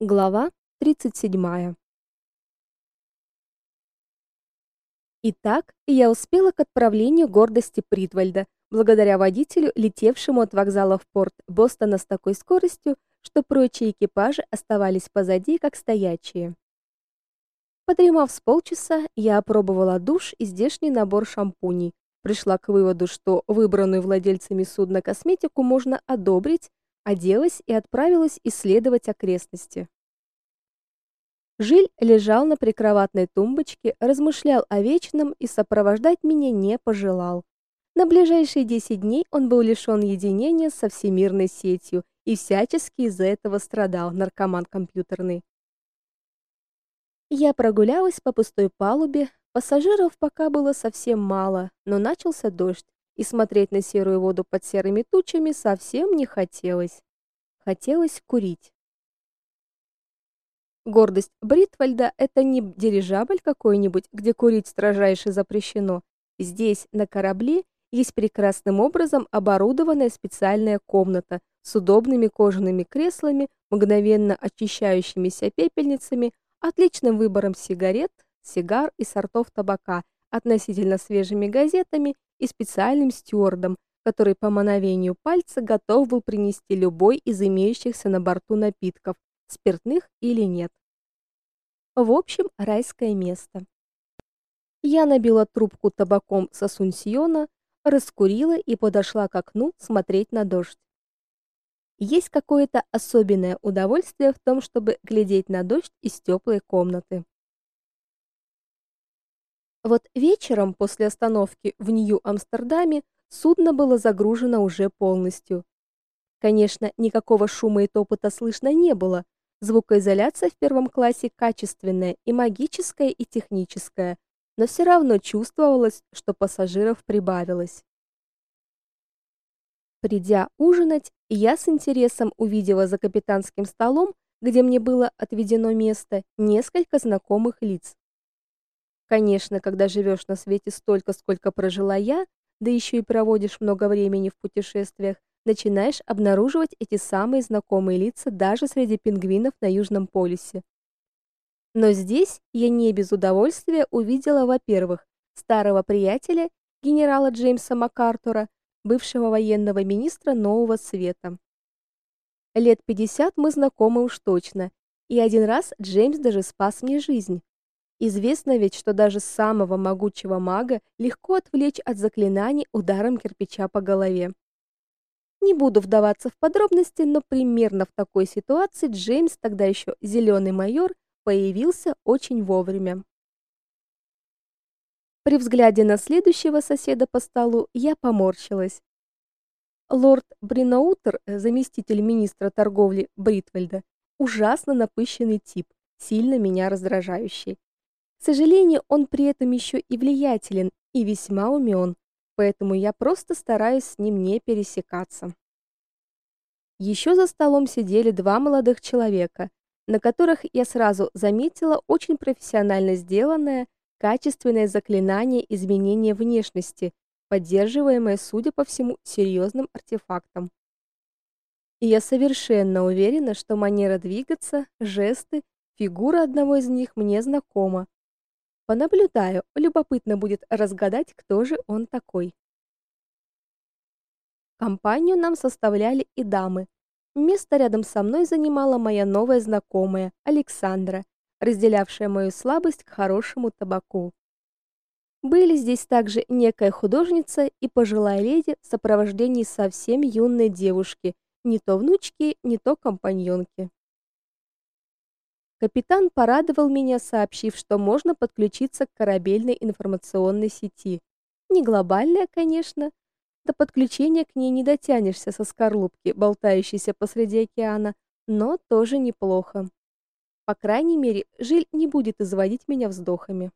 Глава 37. Итак, я успела к отправлению гордости Притвальда, благодаря водителю, летевшему от вокзала в порт Бостона с такой скоростью, что прочие экипажи оставались позади, как стоячие. Подремав с полчаса, я опробовала душ и здешний набор шампуней. Пришла к выводу, что выбранную владельцами судна косметику можно одобрить, оделась и отправилась исследовать окрестности. Жиль лежал на прикроватной тумбочке, размышлял о вечном и сопровождать меня не пожелал. На ближайшие 10 дней он был лишён единения со всемирной сетью и всячески из-за этого страдал, наркоман компьютерный. Я прогулялась по пустой палубе, пассажиров пока было совсем мало, но начался дождь, и смотреть на серую воду под серыми тучами совсем не хотелось. Хотелось курить. Гордость Бритвальда это не дирижабль какой-нибудь, где курить строжайше запрещено. Здесь, на корабле, есть прекрасным образом оборудованная специальная комната с удобными кожаными креслами, мгновенно очищающимися пепельницами, отличным выбором сигарет, сигар и сортов табака, относительно свежими газетами и специальным стюардом, который по мановению пальца готов был принести любой из имеющихся на борту напитков, спиртных или нет. В общем, райское место. Я набила трубку табаком с Асунсьона, раскурила и подошла к окну смотреть на дождь. Есть какое-то особенное удовольствие в том, чтобы глядеть на дождь из теплой комнаты. Вот вечером после остановки в Нью-Амстердаме Судно было загружено уже полностью. Конечно, никакого шума и топота слышно не было. Звукоизоляция в первом классе качественная и магическая, и техническая, но все равно чувствовалось, что пассажиров прибавилось. Придя ужинать, я с интересом увидела за капитанским столом, где мне было отведено место, несколько знакомых лиц. Конечно, когда живешь на свете столько, сколько прожила я, да еще и проводишь много времени в путешествиях, начинаешь обнаруживать эти самые знакомые лица даже среди пингвинов на Южном полюсе. Но здесь я не без удовольствия увидела, во-первых, старого приятеля генерала Джеймса МакАртура, бывшего военного министра Нового Света. Лет 50 мы знакомы уж точно, и один раз Джеймс даже спас мне жизнь. Известно ведь, что даже самого могучего мага легко отвлечь от заклинаний ударом кирпича по голове. Не буду вдаваться в подробности, но примерно в такой ситуации Джеймс, тогда еще зеленый майор, появился очень вовремя. При взгляде на следующего соседа по столу я поморщилась. Лорд Бриноутер, заместитель министра торговли Бритвальда, ужасно напыщенный тип, сильно меня раздражающий. К сожалению, он при этом еще и влиятелен и весьма умен, поэтому я просто стараюсь с ним не пересекаться. Еще за столом сидели два молодых человека, на которых я сразу заметила очень профессионально сделанное, качественное заклинание изменения внешности, поддерживаемое, судя по всему, серьезным артефактом. И я совершенно уверена, что манера двигаться, жесты, фигура одного из них мне знакома, Понаблюдаю, любопытно будет разгадать, кто же он такой. Компанию нам составляли и дамы. Место рядом со мной занимала моя новая знакомая, Александра, разделявшая мою слабость к хорошему табаку. Были здесь также некая художница и пожилая леди в сопровождении совсем юной девушки, не то внучки, не то компаньонки. Капитан порадовал меня, сообщив, что можно подключиться к корабельной информационной сети. Не глобальная, конечно, до подключения к ней не дотянешься со скорлупки, болтающейся посреди океана, но тоже неплохо. По крайней мере, Жиль не будет изводить меня вздохами.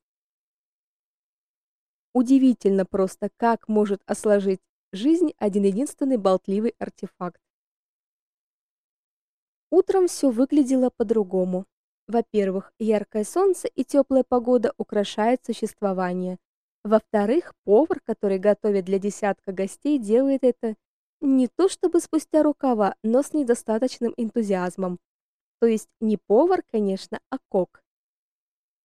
Удивительно просто, как может осложить жизнь один-единственный болтливый артефакт. Утром все выглядело по-другому. Во-первых, яркое солнце и теплая погода украшают существование. Во-вторых, повар, который готовит для десятка гостей, делает это не то чтобы спустя рукава, но с недостаточным энтузиазмом. То есть не повар, конечно, а кок.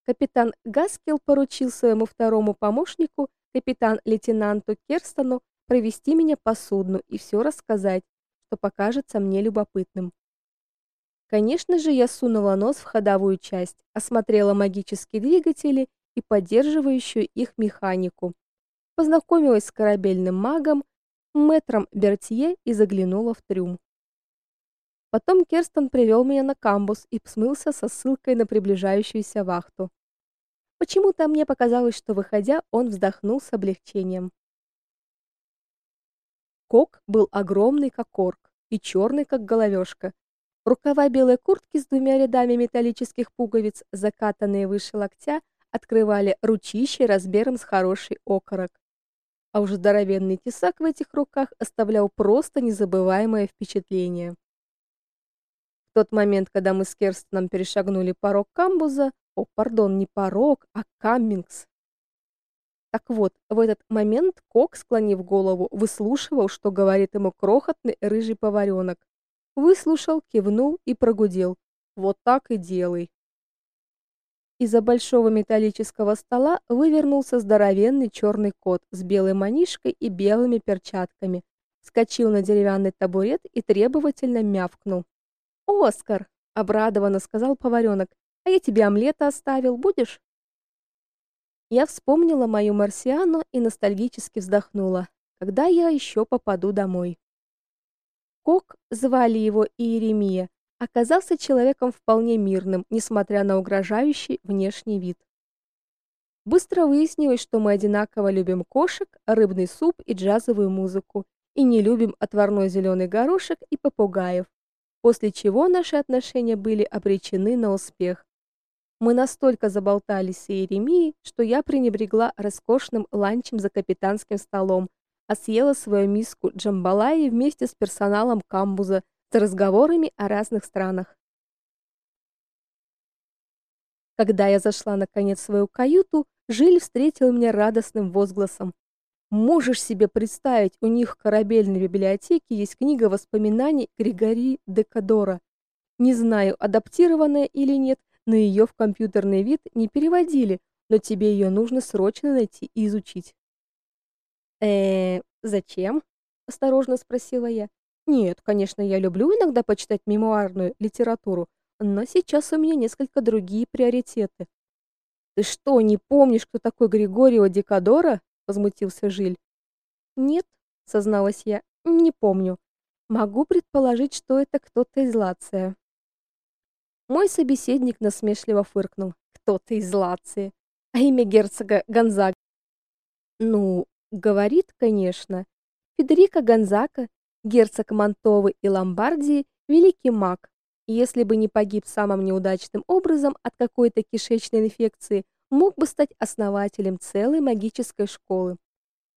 Капитан Гаскел поручил своему второму помощнику, капитан-лейтенанту Керстону, провести меня по судну и все рассказать, что покажется мне любопытным. Конечно же, я сунула нос в ходовую часть, осмотрела магические двигатели и поддерживающую их механику. Познакомилась с корабельным магом, мэтром Бертье и заглянула в трюм. Потом Керстон привел меня на камбус и смылся со ссылкой на приближающуюся вахту. Почему-то мне показалось, что выходя, он вздохнул с облегчением. Кок был огромный, как орк, и черный, как головешка. Рукава белой куртки с двумя рядами металлических пуговиц, закатанные выше локтя, открывали ручище размером с хороший окорок. А уж здоровенный тесак в этих руках оставлял просто незабываемое впечатление. В тот момент, когда мы с Керстоном перешагнули порог камбуза, о, пардон, не порог, а каммингс, так вот, в этот момент Кок, склонив голову, выслушивал, что говорит ему крохотный рыжий поваренок. Выслушал, кивнул и прогудел: "Вот так и делай". Из-за большого металлического стола вывернулся здоровенный черный кот с белой манишкой и белыми перчатками. Вскочил на деревянный табурет и требовательно мявкнул. "Оскар", обрадованно сказал поваренок. "А я тебе омлета оставил, будешь?" Я вспомнила мою марсиану и ностальгически вздохнула. Когда я еще попаду домой? Кок, звали его Иеремия, оказался человеком вполне мирным, несмотря на угрожающий внешний вид. Быстро выяснилось, что мы одинаково любим кошек, рыбный суп и джазовую музыку, и не любим отварной зеленый горошек и попугаев. После чего наши отношения были обречены на успех. Мы настолько заболтались с Иеремией, что я пренебрегла роскошным ланчем за капитанским столом, а съела свою миску джамбалаи вместе с персоналом камбуза с разговорами о разных странах. Когда я зашла наконец в свою каюту, Жиль встретил меня радостным возгласом. Можешь себе представить, у них в корабельной библиотеке есть книга воспоминаний Григории де Кадора. Не знаю, адаптированная или нет, но ее в компьютерный вид не переводили, но тебе ее нужно срочно найти и изучить. Э, зачем? осторожно спросила я. Нет, конечно, я люблю иногда почитать мемуарную литературу, но сейчас у меня несколько другие приоритеты. Ты что, не помнишь, кто такой Григорио Дикадора? возмутился Жиль. Нет, созналась я. Не помню. Могу предположить, что это кто-то из Лация. Мой собеседник насмешливо фыркнул. Кто-то из Лации. А имя герцога Гонзага? Ну, говорит, конечно. Федерико Гонзага, герцог Мантовы и Ломбардии, великий маг. Если бы не погиб самым неудачным образом от какой-то кишечной инфекции, мог бы стать основателем целой магической школы.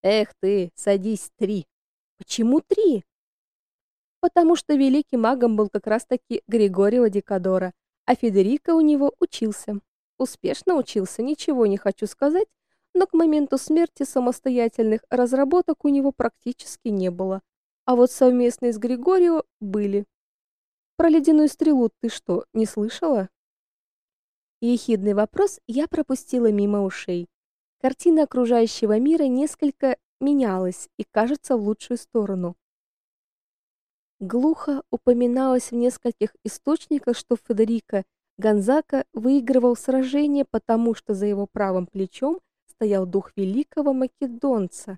Эх ты, садись три. Почему три? Потому что великим магом был как раз-таки Григорио Дикадора, а Федерико у него учился. Успешно учился, ничего не хочу сказать, но к моменту смерти самостоятельных разработок у него практически не было. А вот совместные с Григорио были. Про ледяную стрелу ты что, не слышала? Ехидный вопрос я пропустила мимо ушей. Картина окружающего мира несколько менялась и, кажется, в лучшую сторону. Глухо упоминалось в нескольких источниках, что Федерико Гонзака выигрывал сражение, потому что за его правым плечом стоял дух великого македонца.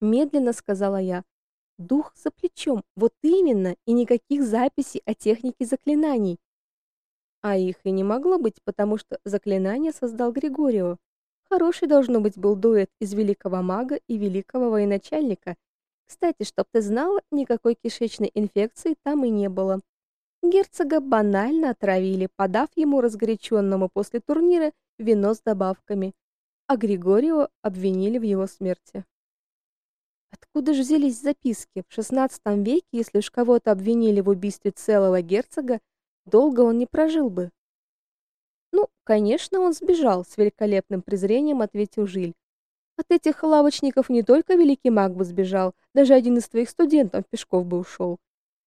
Медленно сказала я: "Дух за плечом, вот именно, и никаких записей о технике заклинаний". А их и не могло быть, потому что заклинание создал Григорио. Хороший должно быть был дуэт из великого мага и великого военачальника, кстати, чтоб ты знала, никакой кишечной инфекции там и не было. Герцога банально отравили, подав ему разгоряченному после турнира вино с добавками, а Григорио обвинили в его смерти. Откуда же взялись записки? В XVI веке, если уж кого-то обвинили в убийстве целого герцога, долго он не прожил бы. Ну, конечно, он сбежал, с великолепным презрением ответил Жиль. От этих лавочников не только великий маг бы сбежал, даже один из твоих студентов пешков бы ушел.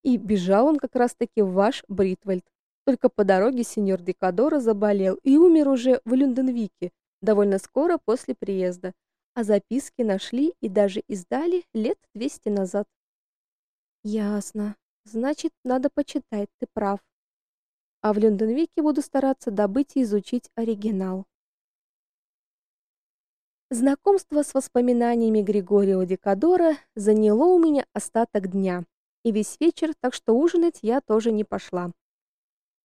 И бежал он как раз-таки в ваш Бритвальд. Только по дороге сеньор Декадора заболел и умер уже в Люнденвике, довольно скоро после приезда, а записки нашли и даже издали лет 200 назад. Ясно. Значит, надо почитать, ты прав. А в Люнденвике буду стараться добыть и изучить оригинал. Знакомство с воспоминаниями Григорио Декадора заняло у меня остаток дня и весь вечер, так что ужинать я тоже не пошла.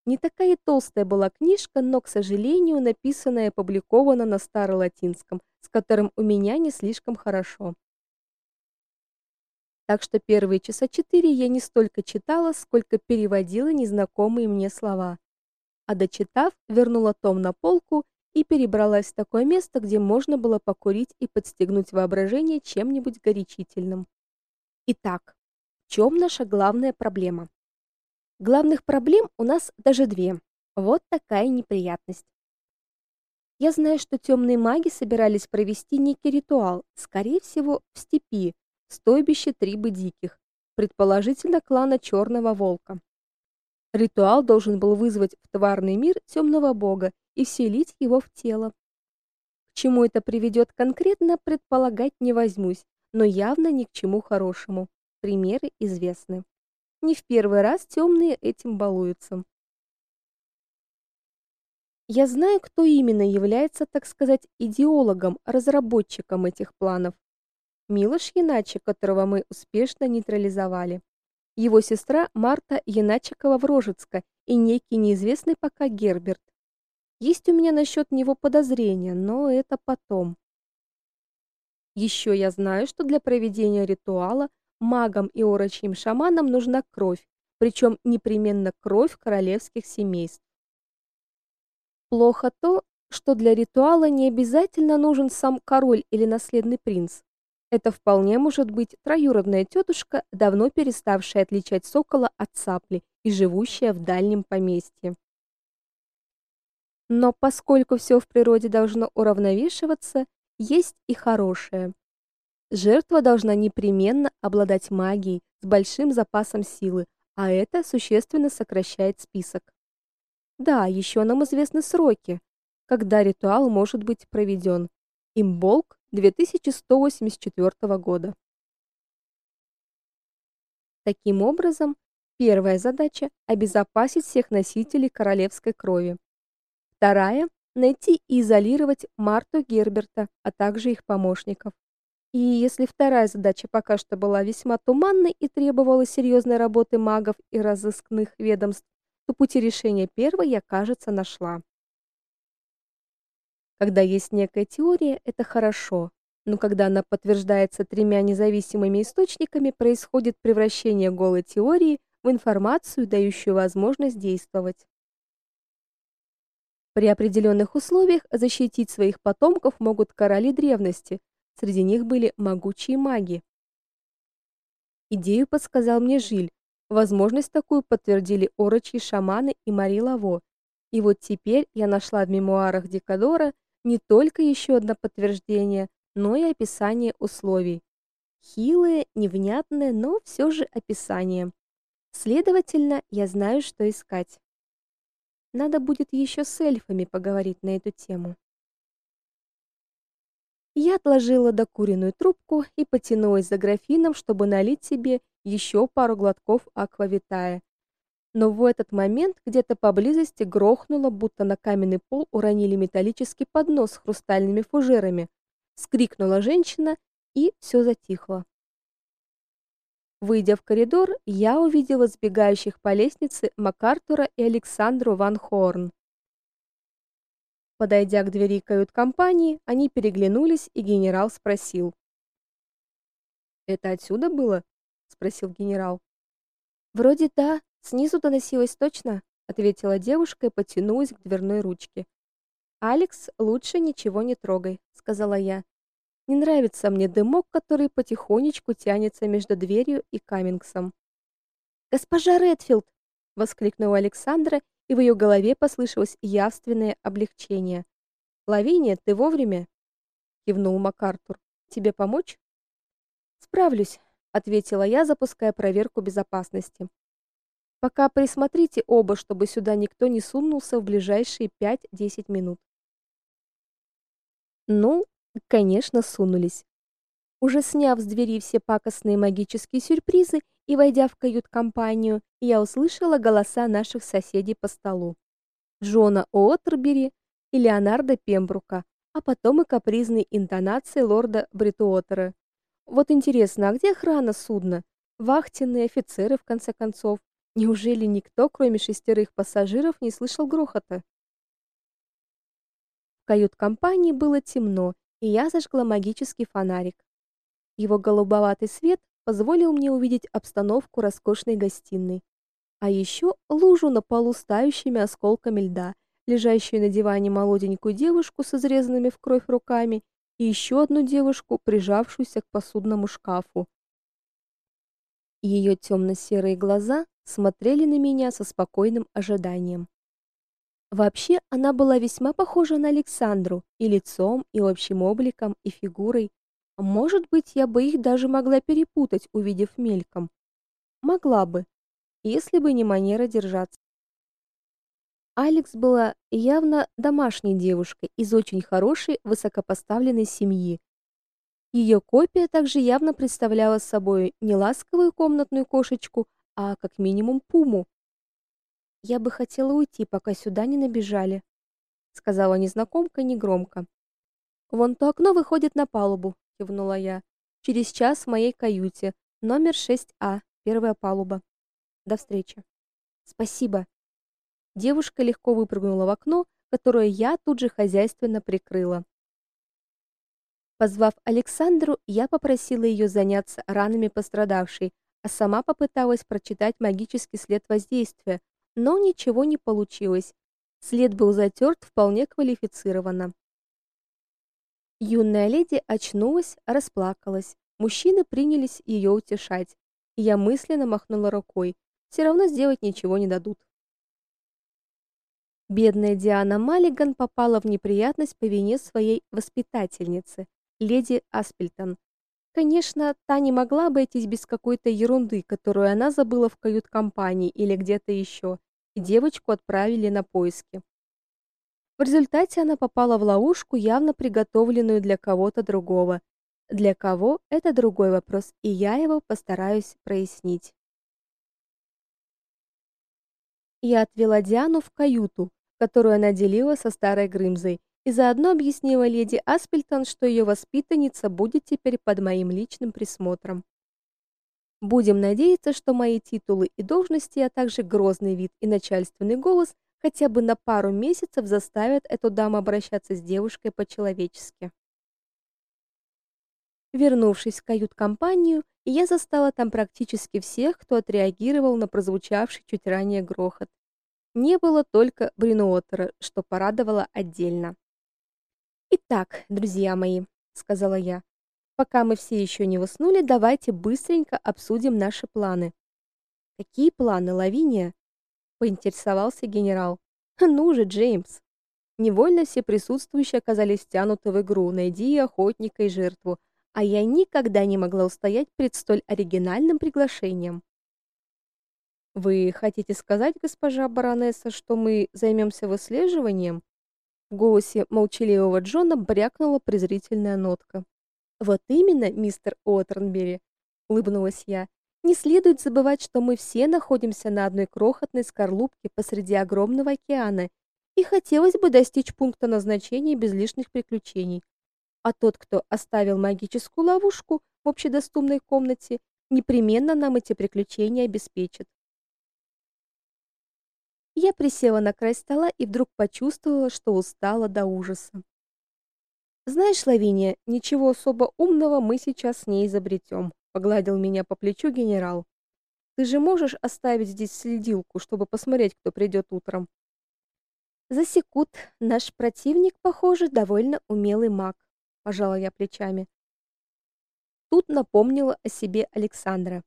Не такая толстая была книжка, но, к сожалению, написанная и опубликована на старолатинском, с которым у меня не слишком хорошо. Так что первые часа четыре я не столько читала, сколько переводила незнакомые мне слова. А дочитав, вернула том на полку и перебралась в такое место, где можно было покурить и подстегнуть воображение чем-нибудь горячительным. Итак, в чем наша главная проблема? Главных проблем у нас даже две. Вот такая неприятность. Я знаю, что темные маги собирались провести некий ритуал, скорее всего, в степи, в стойбище Трибы Диких, предположительно клана Черного Волка. Ритуал должен был вызвать в тварный мир темного бога и вселить его в тело. К чему это приведет конкретно, предполагать не возьмусь, но явно ни к чему хорошему. Примеры известны. Не в первый раз темные этим балуются. Я знаю, кто именно является, так сказать, идеологом, разработчиком этих планов. Милош Яначек, которого мы успешно нейтрализовали. Его сестра Марта Яначекова-Врожецка и некий неизвестный пока Герберт. Есть у меня насчет него подозрения, но это потом. Еще я знаю, что для проведения ритуала магам и орочьим шаманам нужна кровь, причем непременно кровь королевских семейств. Плохо то, что для ритуала не обязательно нужен сам король или наследный принц. Это вполне может быть троюродная тетушка, давно переставшая отличать сокола от цапли и живущая в дальнем поместье. Но поскольку все в природе должно уравновешиваться, есть и хорошее. Жертва должна непременно обладать магией с большим запасом силы, а это существенно сокращает список. Да, еще нам известны сроки, когда ритуал может быть проведен. Имболк 2184 года. Таким образом, первая задача обезопасить всех носителей королевской крови. Вторая найти и изолировать Марту Герберта, а также их помощников. И если вторая задача пока что была весьма туманной и требовала серьезной работы магов и разыскных ведомств, то пути решения первой я, кажется, нашла. Когда есть некая теория, это хорошо, но когда она подтверждается тремя независимыми источниками, происходит превращение голой теории в информацию, дающую возможность действовать. При определенных условиях защитить своих потомков могут короли древности, Среди них были могучие маги. Идею подсказал мне Жиль. Возможность такую подтвердили орочьи шаманы и Мари Лаво. И вот теперь я нашла в мемуарах Декадора не только еще одно подтверждение, но и описание условий. Хилое, невнятное, но все же описание. Следовательно, я знаю, что искать. Надо будет еще с эльфами поговорить на эту тему. Я отложила докуренную трубку и потянулась за графином, чтобы налить себе еще пару глотков аквавитая. Но в этот момент где-то поблизости грохнуло, будто на каменный пол уронили металлический поднос с хрустальными фужерами. Скрикнула женщина, и все затихло. Выйдя в коридор, я увидела сбегающих по лестнице Макартура и Александру Ван Хорн. Подойдя к двери кают-компании, они переглянулись, и генерал спросил: "Это отсюда было?" спросил генерал. "Вроде да, снизу доносилось точно", ответила девушка и потянулась к дверной ручке. "Алекс, лучше ничего не трогай", сказала я. "Не нравится мне дымок, который потихонечку тянется между дверью и Камингсом". "Госпожа Редфилд!" воскликнула Александра и в ее голове послышалось явственное облегчение. "Лавиния, ты вовремя?" кивнул МакАртур. "Тебе помочь?" "Справлюсь", ответила я, запуская проверку безопасности. Пока присмотрите оба, чтобы сюда никто не сунулся в ближайшие 5-10 минут. Ну, конечно, сунулись. Уже сняв с двери все пакостные магические сюрпризы и войдя в кают-компанию, я услышала голоса наших соседей по столу. Джона Уотербери и Леонарда Пембрука, а потом и капризные интонации лорда Бритуотера. Вот интересно, а где охрана судна? Вахтенные офицеры в конце концов. Неужели никто, кроме шестерых пассажиров, не слышал грохота? В кают-компании было темно, и я зажгла магический фонарик. Его голубоватый свет позволил мне увидеть обстановку роскошной гостиной, а еще лужу на полу с тающими осколками льда, лежащую на диване молоденькую девушку с изрезанными в кровь руками и еще одну девушку, прижавшуюся к посудному шкафу. Ее темно-серые глаза смотрели на меня со спокойным ожиданием. Вообще, она была весьма похожа на Александру и лицом, и общим обликом, и фигурой. Может быть, я бы их даже могла перепутать, увидев мельком. Могла бы, если бы не манера держаться. Алекс была явно домашней девушкой из очень хорошей, высокопоставленной семьи. Ее копия также явно представляла собой не ласковую комнатную кошечку, а как минимум пуму. Я бы хотела уйти, пока сюда не набежали, сказала незнакомка негромко. Вон то окно выходит на палубу, кивнула я. Через час в моей каюте, номер 6А, первая палуба. До встречи. Спасибо. Девушка легко выпрыгнула в окно, которое я тут же хозяйственно прикрыла. Позвав Александру, я попросила ее заняться ранами пострадавшей, а сама попыталась прочитать магический след воздействия, но ничего не получилось. След был затерт вполне квалифицированно. Юная леди очнулась, расплакалась. Мужчины принялись ее утешать. И я мысленно махнула рукой. Все равно сделать ничего не дадут. Бедная Диана Маллиган попала в неприятность по вине своей воспитательницы, леди Аспельтон, Конечно, та не могла обойтись без какой-то ерунды, которую она забыла в кают-компании или где-то еще, и девочку отправили на поиски. В результате она попала в ловушку, явно приготовленную для кого-то другого. Для кого это другой вопрос, и я его постараюсь прояснить. Я отвела Диану в каюту, которую она делила со старой Грымзой, и заодно объяснила леди Аспельтон, что ее воспитанница будет теперь под моим личным присмотром. Будем надеяться, что мои титулы и должности, а также грозный вид и начальственный голос хотя бы на пару месяцев заставят эту даму обращаться с девушкой по-человечески. Вернувшись в кают-компанию, я застала там практически всех, кто отреагировал на прозвучавший чуть ранее грохот. Не было только Бринуотера, что порадовало отдельно. Итак, друзья мои, сказала я. Пока мы все еще не уснули, давайте быстренько обсудим наши планы. Какие планы, Лавиния? Поинтересовался генерал. Ну же, Джеймс. Невольно все присутствующие оказались втянуты в игру «Найди охотника и жертву», а я никогда не могла устоять перед столь оригинальным приглашением. Вы хотите сказать, госпожа баронесса, что мы займемся выслеживанием? В голосе молчаливого Джона брякнула презрительная нотка. Вот именно, мистер О'Тернбери, улыбнулась я. Не следует забывать, что мы все находимся на одной крохотной скорлупке посреди огромного океана, и хотелось бы достичь пункта назначения без лишних приключений. А тот, кто оставил магическую ловушку в общедоступной комнате, непременно нам эти приключения обеспечит. Я присела на край стола и вдруг почувствовала, что устала до ужаса. Знаешь, Лавиния, ничего особо умного мы сейчас с ней изобретем», — погладил меня по плечу генерал. Ты же можешь оставить здесь следилку, чтобы посмотреть, кто придет утром. Засекут. Наш противник, похоже, довольно умелый маг, пожала я плечами. Тут напомнила о себе Александра.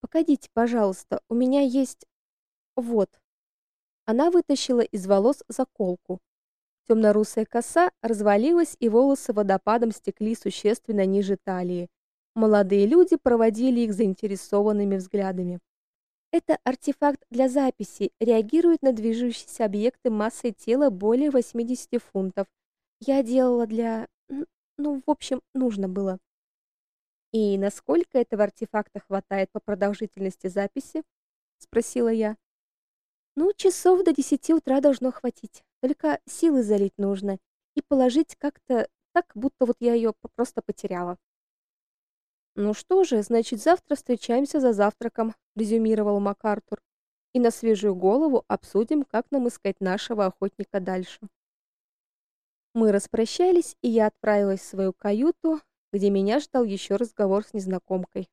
Погодите, пожалуйста, у меня есть вот она вытащила из волос заколку. Темно-русая коса развалилась, и волосы водопадом стекли существенно ниже талии. Молодые люди проводили их заинтересованными взглядами. Это артефакт для записи, реагирует на движущиеся объекты массой тела более 80 фунтов. Я делала для... Ну, в общем, нужно было. И насколько этого артефакта хватает по продолжительности записи? спросила я. Ну, часов до 10 утра должно хватить. Только силы залить нужно и положить как-то так, будто вот я ее просто потеряла. Ну что же, значит, завтра встречаемся за завтраком, резюмировал МакАртур. И на свежую голову обсудим, как нам искать нашего охотника дальше. Мы распрощались, и я отправилась в свою каюту, где меня ждал еще разговор с незнакомкой.